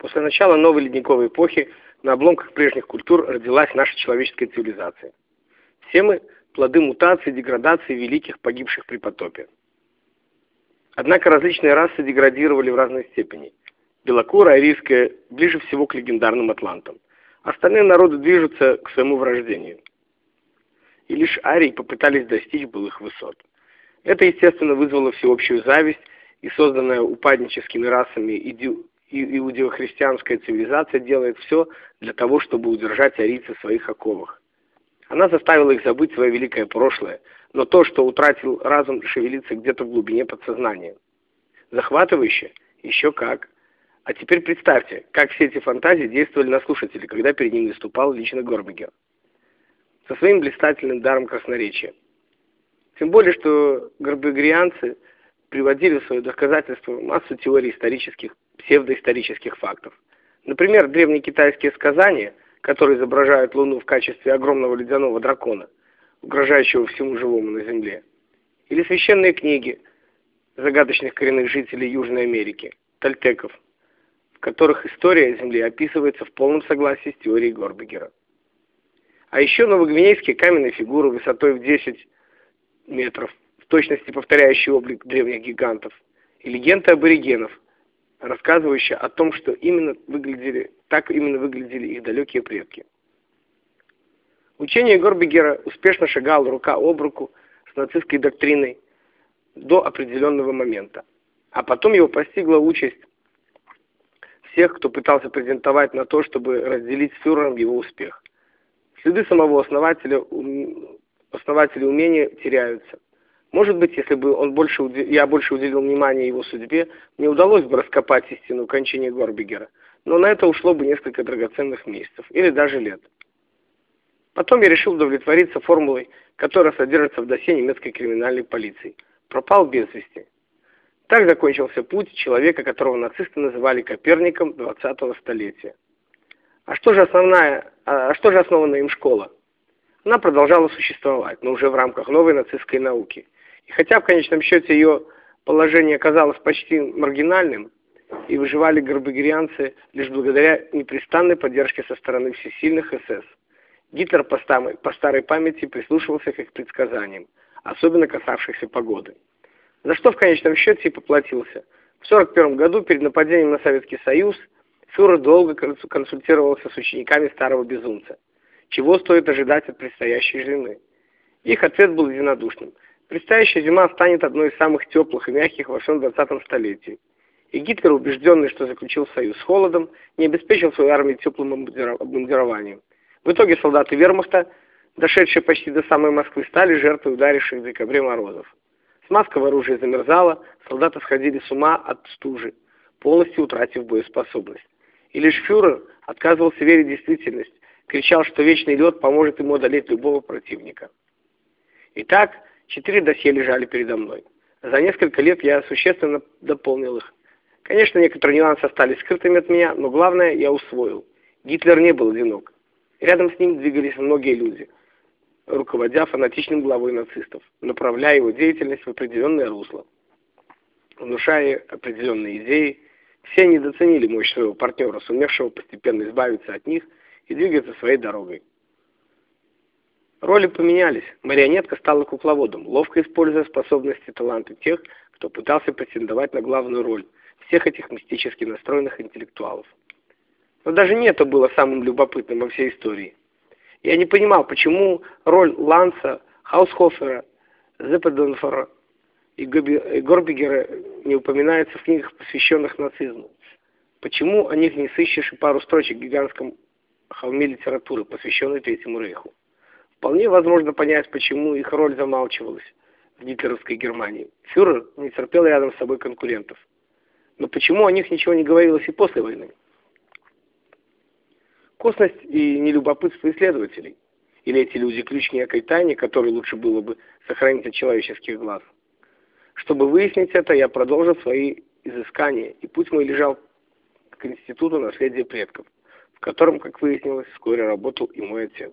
После начала новой ледниковой эпохи на обломках прежних культур родилась наша человеческая цивилизация. Все мы – плоды мутации, деградации великих, погибших при потопе. Однако различные расы деградировали в разной степени. Белокурая, арийская ближе всего к легендарным атлантам. Остальные народы движутся к своему врождению. И лишь арии попытались достичь былых высот. Это, естественно, вызвало всеобщую зависть, и созданная упадническими расами иудео-христианская цивилизация делает все для того, чтобы удержать арийцев в своих оковах. Она заставила их забыть свое великое прошлое, но то, что утратил разум, шевелится где-то в глубине подсознания. Захватывающе? Еще как. А теперь представьте, как все эти фантазии действовали на слушателей, когда перед ним выступал лично Горбигер. Со своим блистательным даром красноречия. Тем более, что горбегрианцы приводили в свое доказательство массу теорий исторических, псевдоисторических фактов. Например, древние китайские сказания, которые изображают Луну в качестве огромного ледяного дракона, угрожающего всему живому на Земле. Или священные книги загадочных коренных жителей Южной Америки, тальтеков, в которых история Земли описывается в полном согласии с теорией Горбегера. А еще новогвинейские каменные фигуры высотой в 10 метров, в точности повторяющие облик древних гигантов, и легенда аборигенов, рассказывающая о том, что именно выглядели, так именно выглядели их далекие предки. Учение Горбигера успешно шагало рука об руку с нацистской доктриной до определенного момента. А потом его постигла участь всех, кто пытался претендовать на то, чтобы разделить с фюрером его успех. Следы самого основателя основатели умения теряются. Может быть, если бы он больше, я больше уделил внимания его судьбе, мне удалось бы раскопать истину кончине Горбигера, но на это ушло бы несколько драгоценных месяцев или даже лет. Потом я решил удовлетвориться формулой, которая содержится в досье немецкой криминальной полиции. Пропал без вести. Так закончился путь человека, которого нацисты называли Коперником 20-го столетия. А что же основная, а что же основана им школа? Она продолжала существовать, но уже в рамках новой нацистской науки. И хотя в конечном счете ее положение оказалось почти маргинальным, и выживали горбегерианцы лишь благодаря непрестанной поддержке со стороны всесильных СС, Гитлер по старой, по старой памяти прислушивался к их предсказаниям, особенно касавшихся погоды. За что в конечном счете и поплатился. В 1941 году перед нападением на Советский Союз фюрер долго консультировался с учениками старого безумца чего стоит ожидать от предстоящей зимы. Их ответ был единодушным. Предстоящая зима станет одной из самых теплых и мягких во всем 20 столетии. И Гитлер, убежденный, что заключил союз с холодом, не обеспечил свою армию теплым обмундированием. В итоге солдаты вермахта, дошедшие почти до самой Москвы, стали жертвой ударивших в декабре морозов. Смазка в оружии замерзала, солдаты сходили с ума от стужи, полностью утратив боеспособность. И лишь фюрер отказывался верить в действительность, кричал, что вечный лед поможет ему одолеть любого противника. Итак, четыре досье лежали передо мной. За несколько лет я существенно дополнил их. Конечно, некоторые нюансы остались скрытыми от меня, но главное я усвоил. Гитлер не был одинок. Рядом с ним двигались многие люди, руководя фанатичным главой нацистов, направляя его деятельность в определенное русло, внушая определенные идеи. Все недооценили мощь своего партнера, сумевшего постепенно избавиться от них – и двигаться своей дорогой. Роли поменялись. Марионетка стала кукловодом, ловко используя способности и таланты тех, кто пытался претендовать на главную роль всех этих мистически настроенных интеллектуалов. Но даже не это было самым любопытным во всей истории. Я не понимал, почему роль Ланса, Хаусхофера, Зеппеденфора и Горбигера не упоминается в книгах, посвященных нацизму. Почему о них не сыщешь и пару строчек в гигантском холме литературы, посвященной Третьему Рейху. Вполне возможно понять, почему их роль замалчивалась в гитлеровской Германии. Фюрер не терпел рядом с собой конкурентов. Но почему о них ничего не говорилось и после войны? Косность и нелюбопытство исследователей. Или эти люди ключ некой тайне, которую лучше было бы сохранить от человеческих глаз. Чтобы выяснить это, я продолжил свои изыскания, и путь мой лежал к Институту наследия предков в котором, как выяснилось, вскоре работал и мой отец.